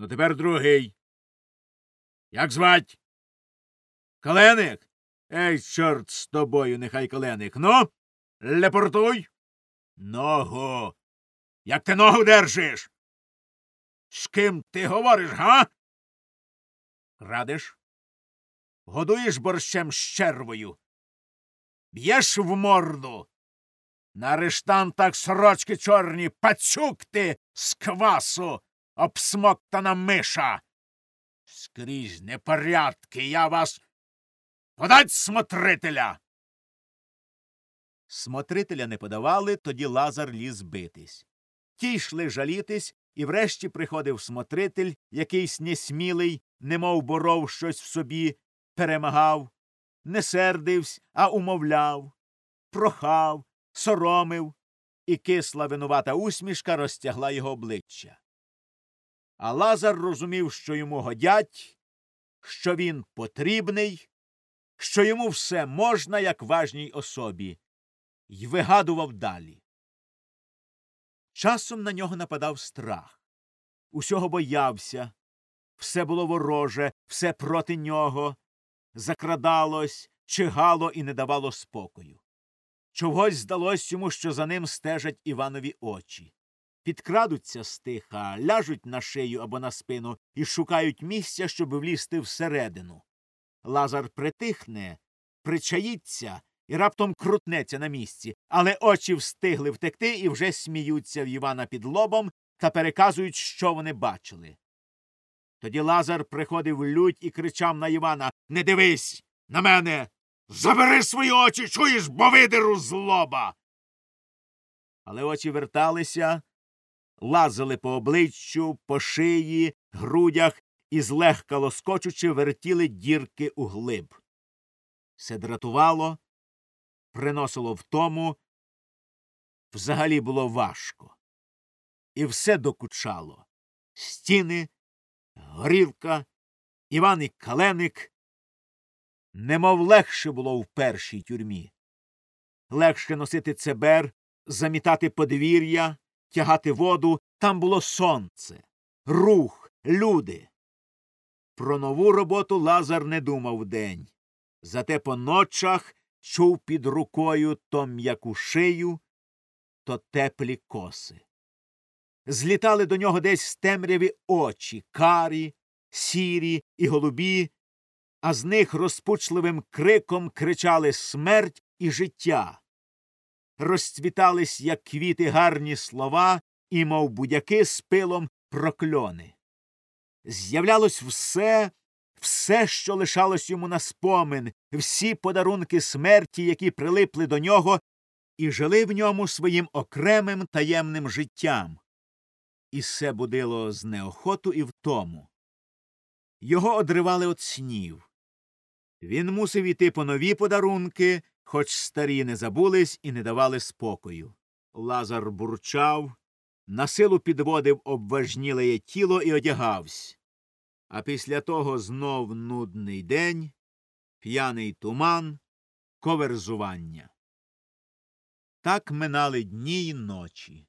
Ну, тепер другий. Як звать? Каленик? Ей, чорт з тобою, нехай каленик. Ну, лепортуй. Ногу. Як ти ногу держиш? З ким ти говориш, га? Радиш? Годуєш борщем з червою. Б'єш в морду. На арештантах сорочки чорні, пацюк ти з квасу, обсмоктана миша. Скрізь непорядки, я вас. Подать смотрителя. Смотрителя не подавали, тоді Лазар ліз битись. Ті йшли жалітись, і врешті приходив смотритель, якийсь несмілий, немов боров щось в собі, перемагав, не сердивсь, а умовляв, прохав, соромив, і кисла винувата усмішка розтягла його обличчя. А Лазар розумів, що йому годять, що він потрібний, що йому все можна, як важній особі, й вигадував далі. Часом на нього нападав страх. Усього боявся, все було вороже, все проти нього, закрадалось, чигало і не давало спокою. Чогось здалось йому, що за ним стежать Іванові очі. Підкрадуться стиха, ляжуть на шию або на спину і шукають місця, щоб влізти всередину. Лазар притихне, причаїться і раптом крутнеться на місці, але очі встигли втекти і вже сміються в Івана під лобом та переказують, що вони бачили. Тоді Лазар приходив лють і кричав на Івана Не дивись на мене. Забери свої очі, чуєш, бо видеру злоба. Але очі верталися, лазили по обличчю, по шиї, грудях і, злегка лоскочучи, вертіли дірки у глиб. Все дратувало, приносило втому, взагалі було важко. І все докучало стіни, горілка, Іван і каленик. Немов легше було в першій тюрмі. Легше носити цебер, замітати подвір'я, тягати воду. Там було сонце, рух, люди. Про нову роботу Лазар не думав день. Зате по ночах чув під рукою то м'яку шию, то теплі коси. Злітали до нього десь темряві очі, карі, сірі і голубі, а з них розпучливим криком кричали смерть і життя. Розцвітались, як квіти, гарні слова, і, мов будяки з пилом прокльони. З'являлось все, все, що лишалось йому на спомин, всі подарунки смерті, які прилипли до нього, і жили в ньому своїм окремим таємним життям. І все будило з неохоту і втому. Його одривали від снів. Він мусив іти по нові подарунки, хоч старі не забулись і не давали спокою. Лазар бурчав, на силу підводив обважнілеє тіло і одягався. А після того знов нудний день, п'яний туман, коверзування. Так минали дні й ночі.